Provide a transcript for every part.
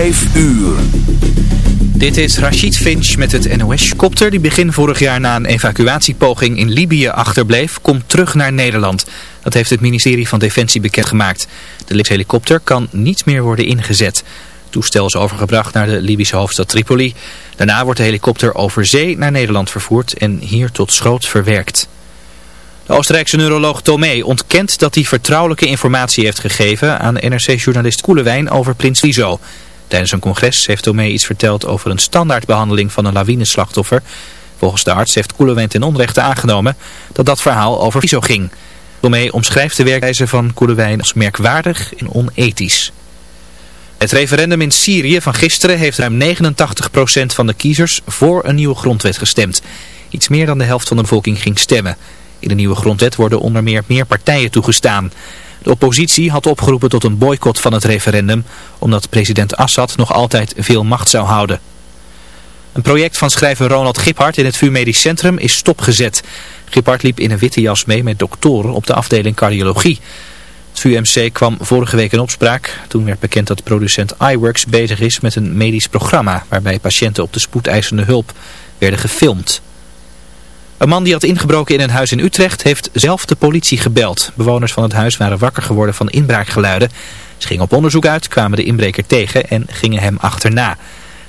5 uur. Dit is Rachid Finch met het NOS-kopter die begin vorig jaar na een evacuatiepoging in Libië achterbleef, komt terug naar Nederland. Dat heeft het ministerie van Defensie bekendgemaakt. De helikopter kan niet meer worden ingezet. Het toestel is overgebracht naar de Libische hoofdstad Tripoli. Daarna wordt de helikopter over zee naar Nederland vervoerd en hier tot schroot verwerkt. De Oostenrijkse neuroloog Tomé ontkent dat hij vertrouwelijke informatie heeft gegeven aan NRC-journalist Koelewijn over Prins Lizo. Tijdens een congres heeft Tomé iets verteld over een standaardbehandeling van een lawineslachtoffer. Volgens de arts heeft Koelewijn ten onrechte aangenomen dat dat verhaal over Lizo ging. Tomé omschrijft de werkwijze van Koelewijn als merkwaardig en onethisch. Het referendum in Syrië van gisteren heeft ruim 89% van de kiezers voor een nieuwe grondwet gestemd. Iets meer dan de helft van de bevolking ging stemmen. In de nieuwe grondwet worden onder meer meer partijen toegestaan. De oppositie had opgeroepen tot een boycott van het referendum, omdat president Assad nog altijd veel macht zou houden. Een project van schrijver Ronald Giphart in het VU Medisch Centrum is stopgezet. Giphart liep in een witte jas mee met doktoren op de afdeling cardiologie. Het VUMC kwam vorige week in opspraak. Toen werd bekend dat producent iWorks bezig is met een medisch programma... waarbij patiënten op de spoedeisende hulp werden gefilmd. Een man die had ingebroken in een huis in Utrecht heeft zelf de politie gebeld. Bewoners van het huis waren wakker geworden van inbraakgeluiden. Ze gingen op onderzoek uit, kwamen de inbreker tegen en gingen hem achterna.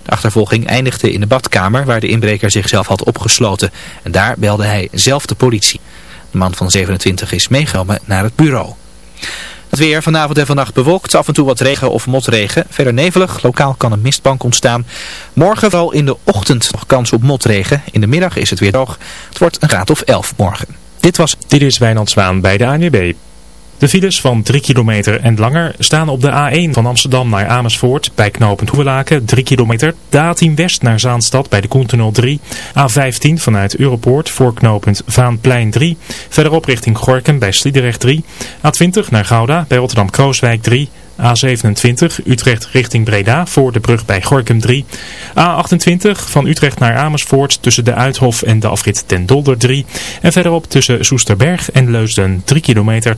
De achtervolging eindigde in de badkamer waar de inbreker zichzelf had opgesloten. En daar belde hij zelf de politie. De man van 27 is meegenomen naar het bureau. Het weer vanavond en vannacht bewolkt, af en toe wat regen of motregen. Verder nevelig, lokaal kan een mistbank ontstaan. Morgen vooral in de ochtend nog kans op motregen. In de middag is het weer droog. Het wordt een graad of 11 morgen. Dit was... Dit is Wijnand Zwaan bij de ANWB. De files van 3 kilometer en langer staan op de A1 van Amsterdam naar Amersfoort bij knooppunt Hoevelaken 3 kilometer. De A10 West naar Zaanstad bij de Koentunnel 3. A15 vanuit Europoort voor knooppunt Vaanplein 3. Verderop richting Gorken bij Sliedrecht 3. A20 naar Gouda bij Rotterdam-Krooswijk 3. A27 Utrecht richting Breda voor de brug bij Gorkum 3. A28 van Utrecht naar Amersfoort tussen de Uithof en de afrit ten Dolder 3. En verderop tussen Soesterberg en Leusden 3 kilometer.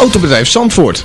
Autobedrijf Zandvoort.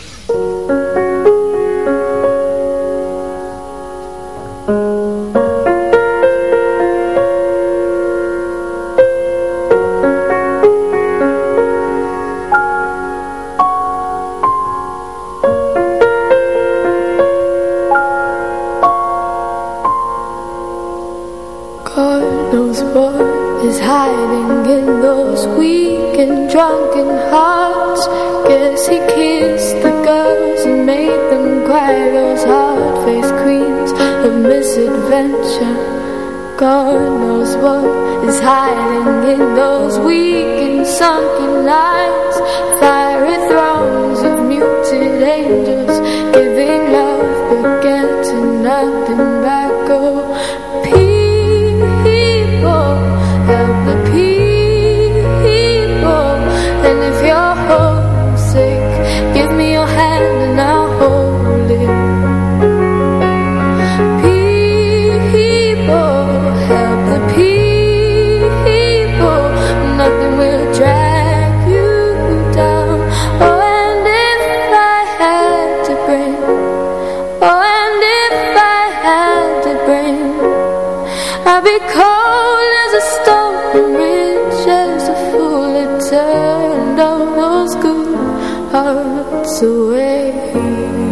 hearts away.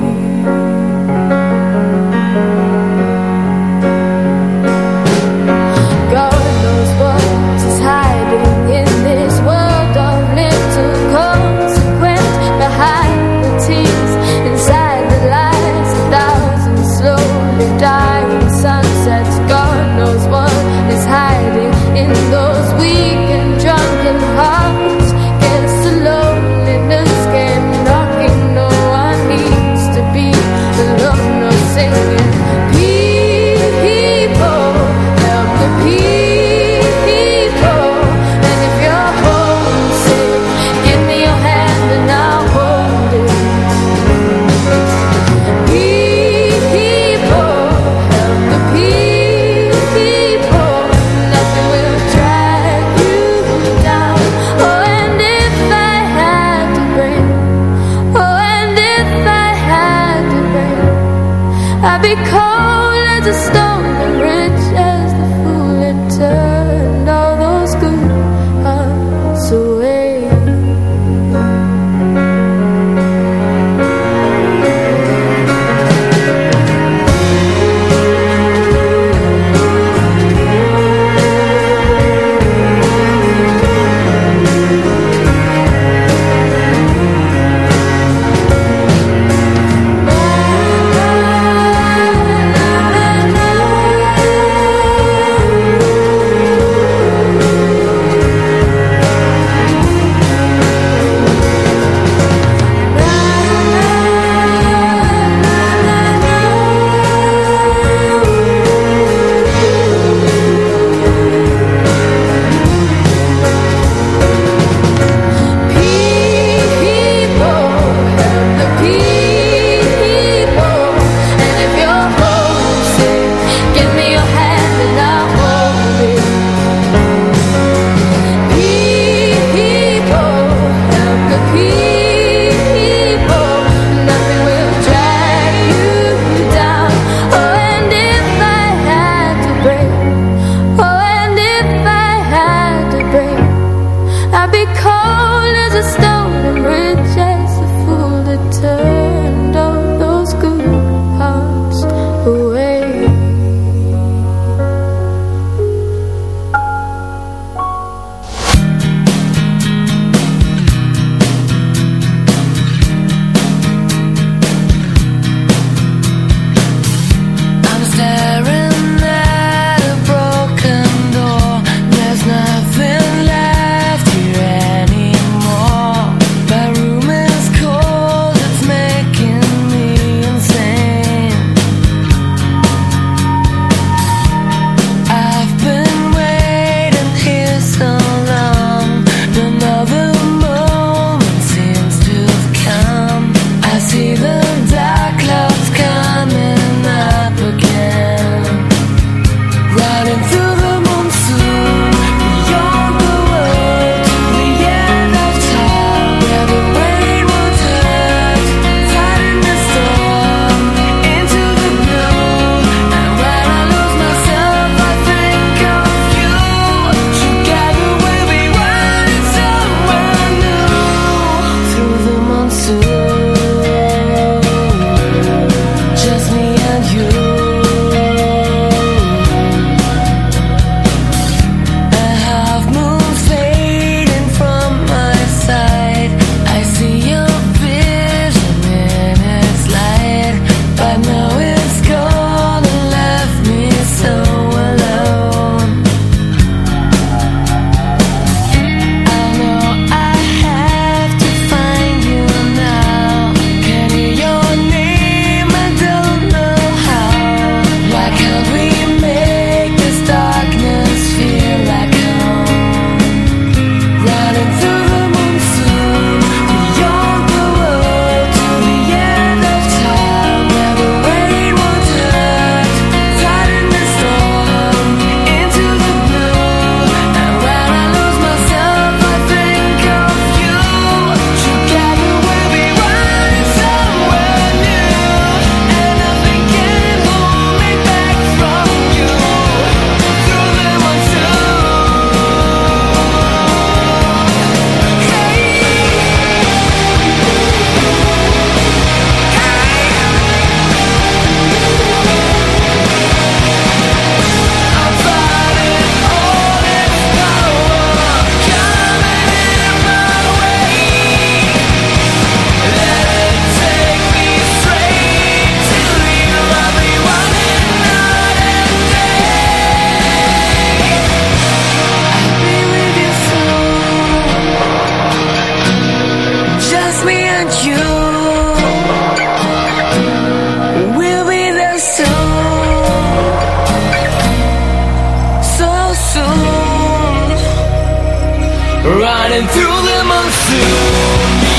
riding through the monsoon.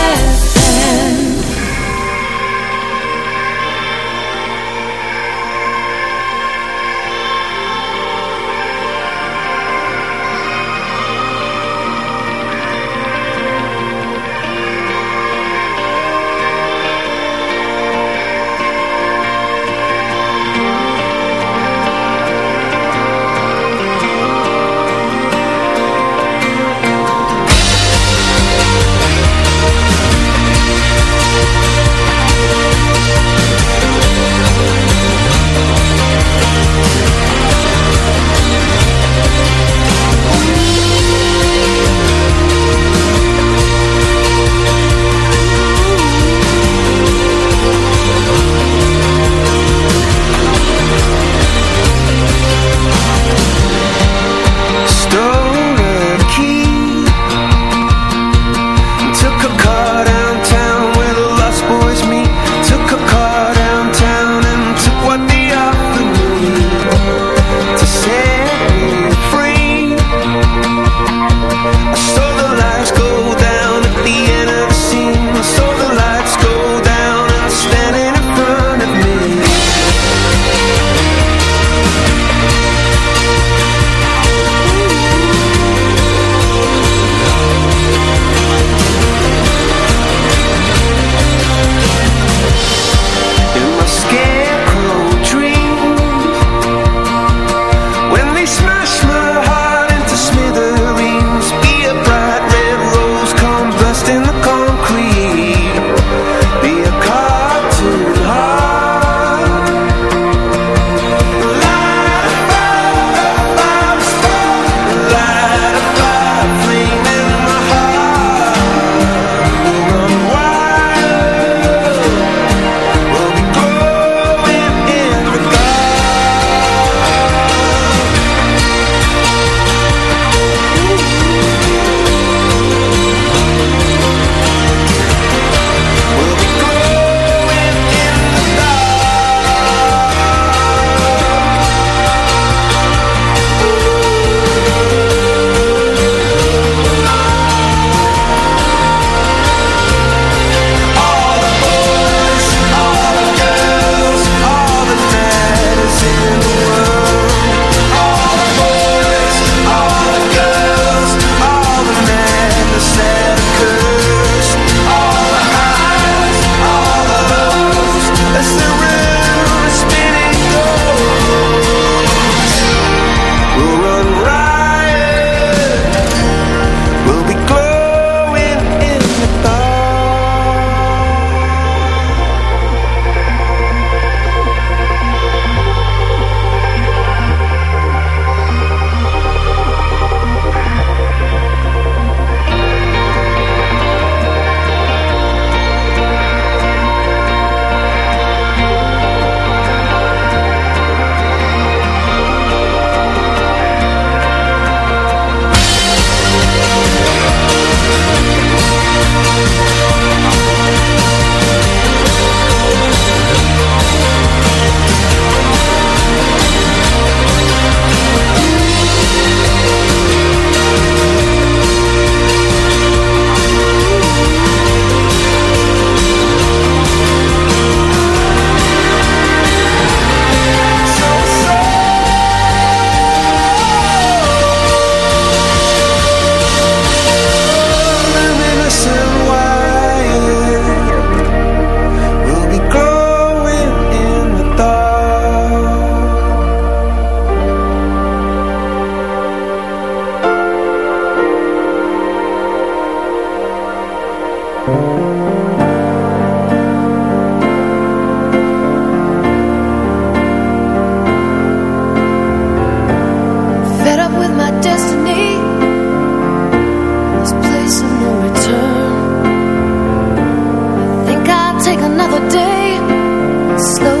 take another day. and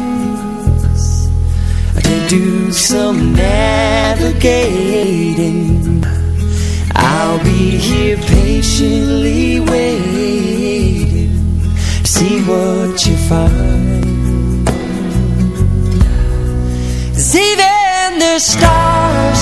do some navigating. I'll be here patiently waiting. See what you find. Even the stars,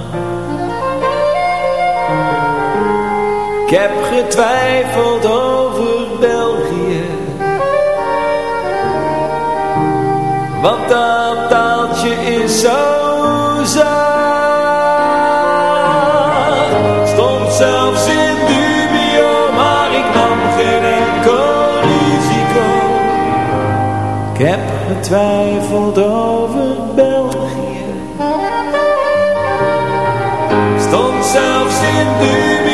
heb getwijfeld over België. Want dat taaltje is zo zacht. Stond zelfs in dubio Maar ik nam geen enkel Ik heb getwijfeld over België. Stond zelfs in dubio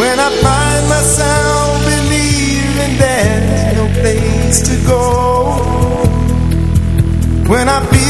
When I find myself believing there's no place to go. When I feel